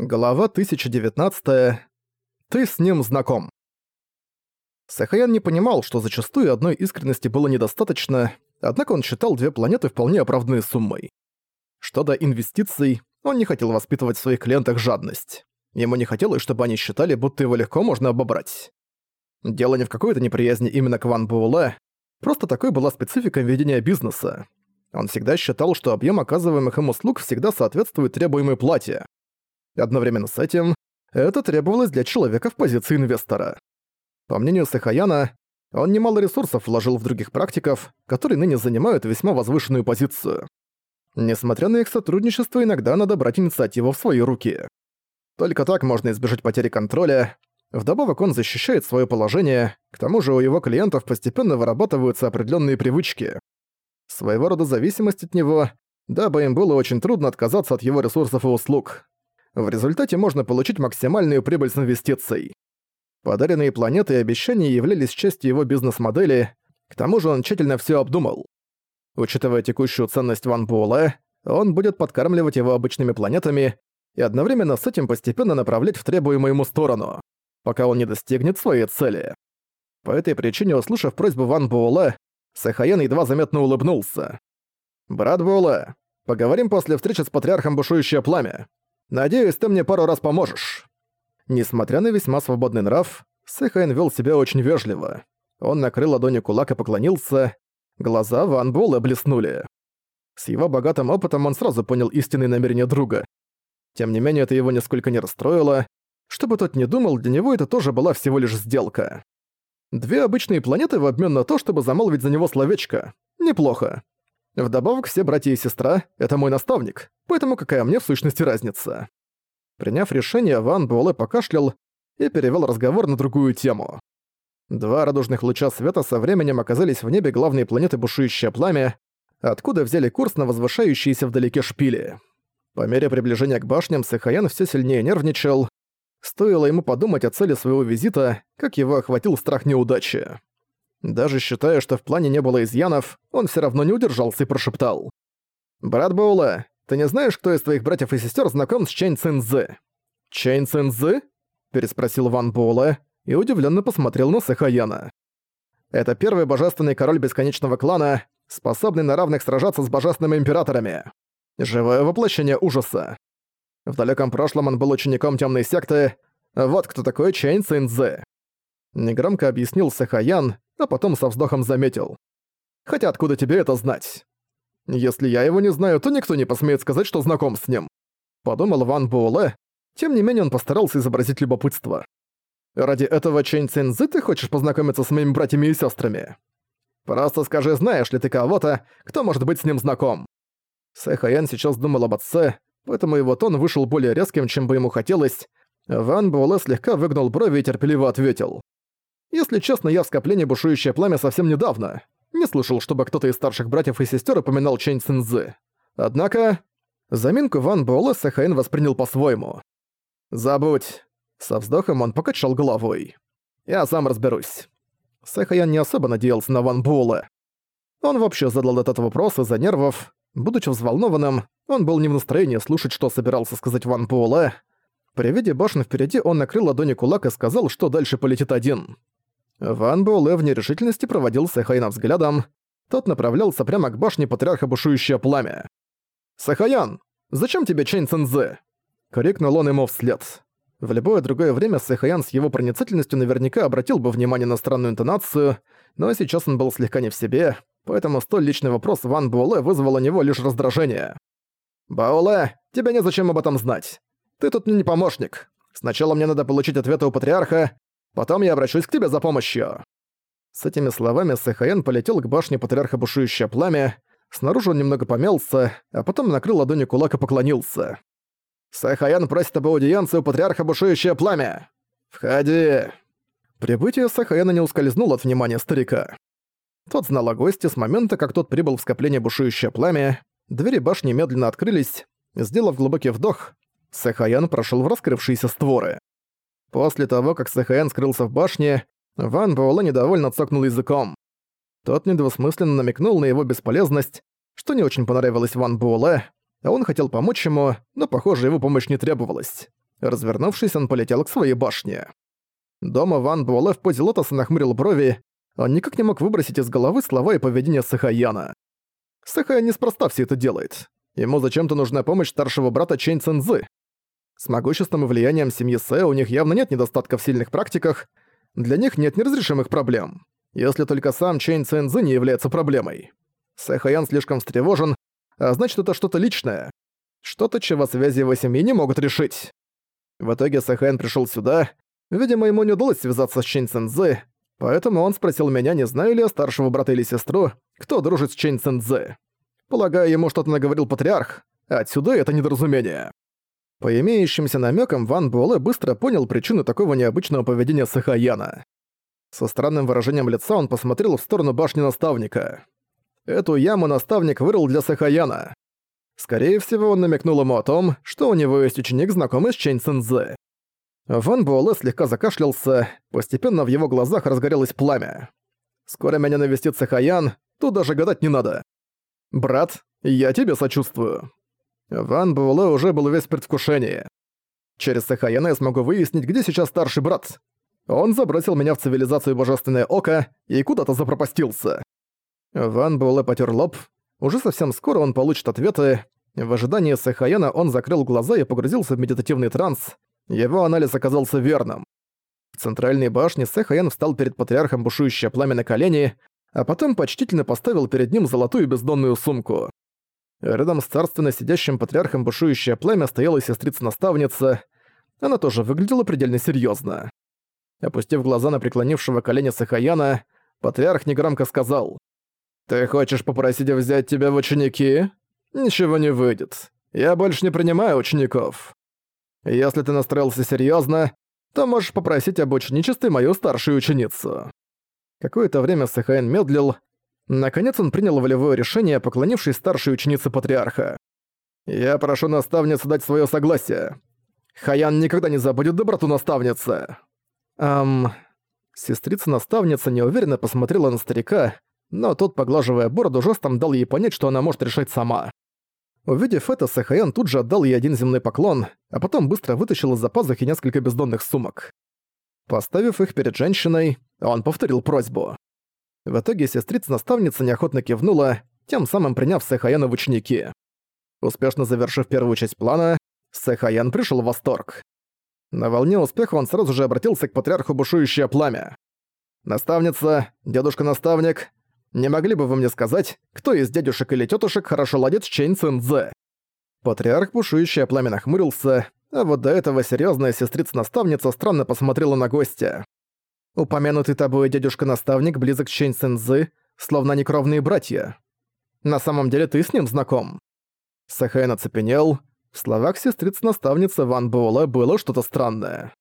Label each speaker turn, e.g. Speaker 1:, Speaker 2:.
Speaker 1: Глава 1019. Ты с ним знаком. Сахаян не понимал, что зачастую одной искренности было недостаточно, однако он считал две планеты вполне оправданной суммой. Что до инвестиций, он не хотел воспитывать в своих клиентах жадность. Ему не хотелось, чтобы они считали, будто его легко можно обобрать. Дело не в какой-то неприязни именно к Ван Буэлэ, просто такой была специфика ведения бизнеса. Он всегда считал, что объем оказываемых им услуг всегда соответствует требуемой плате. Одновременно с этим, это требовалось для человека в позиции инвестора. По мнению Сахаяна, он немало ресурсов вложил в других практиков, которые ныне занимают весьма возвышенную позицию. Несмотря на их сотрудничество, иногда надо брать инициативу в свои руки. Только так можно избежать потери контроля. Вдобавок он защищает свое положение, к тому же у его клиентов постепенно вырабатываются определенные привычки. Своего рода зависимость от него, дабы им было очень трудно отказаться от его ресурсов и услуг. В результате можно получить максимальную прибыль с инвестиций. Подаренные планеты и обещания являлись частью его бизнес-модели, к тому же он тщательно все обдумал. Учитывая текущую ценность Ван Буэлэ, он будет подкармливать его обычными планетами и одновременно с этим постепенно направлять в требуемую ему сторону, пока он не достигнет своей цели. По этой причине, услышав просьбу Ван Буэлэ, Сахаян едва заметно улыбнулся. «Брат Буэлэ, поговорим после встречи с Патриархом Бушующее Пламя. Надеюсь, ты мне пару раз поможешь». Несмотря на весьма свободный нрав, Сэхайн вел себя очень вежливо. Он накрыл ладонью кулак и поклонился. Глаза Ван Буэлла блеснули. С его богатым опытом он сразу понял истинные намерения друга. Тем не менее, это его нисколько не расстроило. Что бы тот ни думал, для него это тоже была всего лишь сделка. Две обычные планеты в обмен на то, чтобы замолвить за него словечко. Неплохо. Вдобавок, все братья и сестра — это мой наставник, поэтому какая мне в сущности разница? Приняв решение, Ван Буэлэ покашлял и перевел разговор на другую тему. Два радужных луча света со временем оказались в небе главной планеты Бушующее Пламя, откуда взяли курс на возвышающиеся вдалеке шпили. По мере приближения к башням Сахаян все сильнее нервничал. Стоило ему подумать о цели своего визита, как его охватил страх неудачи. Даже считая, что в плане не было изъянов, он все равно не удержался и прошептал. «Брат Боула, ты не знаешь, кто из твоих братьев и сестер знаком с Чэнь Цинзы?» «Чэнь Цинзы?» – переспросил Ван Боула и удивленно посмотрел на Сахаяна. «Это первый божественный король бесконечного клана, способный на равных сражаться с божественными императорами. Живое воплощение ужаса. В далеком прошлом он был учеником темной секты. Вот кто такой Чэнь Цинзы. Негромко объяснил Сахаян, а потом со вздохом заметил. «Хотя откуда тебе это знать? Если я его не знаю, то никто не посмеет сказать, что знаком с ним». Подумал Ван Буэлэ, тем не менее он постарался изобразить любопытство. «Ради этого Чэнь Цинзы ты хочешь познакомиться с моими братьями и сестрами? Просто скажи, знаешь ли ты кого-то, кто может быть с ним знаком?» Сэхаян сейчас думал об отце, поэтому его тон вышел более резким, чем бы ему хотелось. Ван Буэлэ слегка выгнул брови и терпеливо ответил. Если честно, я в скоплении бушующее пламя совсем недавно. Не слышал, чтобы кто-то из старших братьев и сестер упоминал Чэнь Цинзы. Однако... Заминку Ван Буэлэ Сэхаин воспринял по-своему. «Забудь». Со вздохом он покачал головой. «Я сам разберусь». Сэхаян не особо надеялся на Ван Буэлэ. Он вообще задал этот вопрос из-за нервов. Будучи взволнованным, он был не в настроении слушать, что собирался сказать Ван Буэлэ. При виде башни впереди он накрыл ладони кулак и сказал, что дальше полетит один. Ван Буэлэ в нерешительности проводил Сэхайна взглядом. Тот направлялся прямо к башне Патриарха Бушующее Пламя. «Сэхаян, зачем тебе Чэнь Цинзы?» Крикнул он ему вслед. В любое другое время Сэхаян с его проницательностью наверняка обратил бы внимание на странную интонацию, но сейчас он был слегка не в себе, поэтому столь личный вопрос Ван Буэлэ вызвал у него лишь раздражение. «Баулэ, тебе незачем об этом знать. Ты тут мне не помощник. Сначала мне надо получить ответы у Патриарха, Потом я обращусь к тебе за помощью». С этими словами Сэхаен полетел к башне Патриарха Бушующее Пламя. Снаружи он немного помялся, а потом накрыл ладонью кулак и поклонился. «Сэхаян просит об аудиенции у Патриарха Бушующее Пламя! Входи!» Прибытие Сахаяна не ускользнуло от внимания старика. Тот знал о госте с момента, как тот прибыл в скопление Бушующее Пламя. Двери башни медленно открылись. Сделав глубокий вдох, Сахаян прошел в раскрывшиеся створы. После того, как СХН скрылся в башне, Ван Буэлэ недовольно цокнул языком. Тот недвусмысленно намекнул на его бесполезность, что не очень понравилось Ван Буэлэ, а он хотел помочь ему, но, похоже, его помощь не требовалась. Развернувшись, он полетел к своей башне. Дома Ван Буэлэ в позе лотоса нахмурил брови, он никак не мог выбросить из головы слова и поведение Сахаяна. Сахаян неспроста все это делает. Ему зачем-то нужна помощь старшего брата Чэнь Цэнзы. С могуществом и влиянием семьи Сэ у них явно нет недостатка в сильных практиках, для них нет неразрешимых проблем, если только сам Чэнь Цэнзы не является проблемой. Сэхаян слишком встревожен, а значит это что-то личное. Что-то, чего связи его семьи не могут решить. В итоге Сэхаян пришел сюда. Видимо, ему не удалось связаться с Чэнь Цэнзы, поэтому он спросил меня, не знаю ли я старшего брата или сестру, кто дружит с Чэнь Цэнзы. Полагаю, ему что-то наговорил патриарх. Отсюда это недоразумение. По имеющимся намекам Ван Буэлэ быстро понял причину такого необычного поведения Сахаяна. Со странным выражением лица он посмотрел в сторону башни наставника. Эту яму наставник вырыл для Сахаяна. Скорее всего, он намекнул ему о том, что у него есть ученик, знакомый с Чэнь Цинзэ. Ван Буэлэ слегка закашлялся, постепенно в его глазах разгорелось пламя. «Скоро меня навестит Сахаян, тут даже гадать не надо. Брат, я тебе сочувствую». Ван Буэлэ уже был весь в предвкушении. Через Сахаяна я смогу выяснить, где сейчас старший брат. Он забросил меня в цивилизацию Божественное Око и куда-то запропастился. Ван Буэлэ потер лоб. Уже совсем скоро он получит ответы. В ожидании Сахаяна он закрыл глаза и погрузился в медитативный транс. Его анализ оказался верным. В центральной башне Сэхаян встал перед патриархом бушующее пламя на колени, а потом почтительно поставил перед ним золотую бездонную сумку. Рядом с царственно сидящим патриархом бушующее пламя стояла сестрица-наставница. Она тоже выглядела предельно серьезно. Опустив глаза на преклонившего колени Сахаяна, патриарх негромко сказал. «Ты хочешь попросить взять тебя в ученики? Ничего не выйдет. Я больше не принимаю учеников. Если ты настроился серьезно, то можешь попросить об ученичестве мою старшую ученицу». Какое-то время Сахаян медлил, Наконец он принял волевое решение, поклонившись старшей ученице патриарха. «Я прошу наставницу дать свое согласие. Хаян никогда не забудет доброту наставницы». «Эм...» Сестрица-наставница неуверенно посмотрела на старика, но тот, поглаживая бороду, жестом дал ей понять, что она может решать сама. Увидев это, Сахаян тут же отдал ей один земной поклон, а потом быстро вытащил из-за пазухи несколько бездонных сумок. Поставив их перед женщиной, он повторил просьбу. В итоге сестрица-наставница неохотно кивнула, тем самым приняв Сэхаяна в ученики. Успешно завершив первую часть плана, Сэхаян пришел в восторг. На волне успеха он сразу же обратился к патриарху бушующее пламя. «Наставница, дедушка-наставник, не могли бы вы мне сказать, кто из дядюшек или тетушек хорошо ладит с Чэнь Цинзэ?» Патриарх бушующее пламя нахмурился, а вот до этого серьезная сестрица-наставница странно посмотрела на гостя. Упомянутый тобой дядюшка-наставник близок к Чэнь Сэнзы, словно они кровные братья. На самом деле ты с ним знаком». Сахайн оцепенел. В словах сестрицы-наставницы Ван Буэлэ было что-то странное.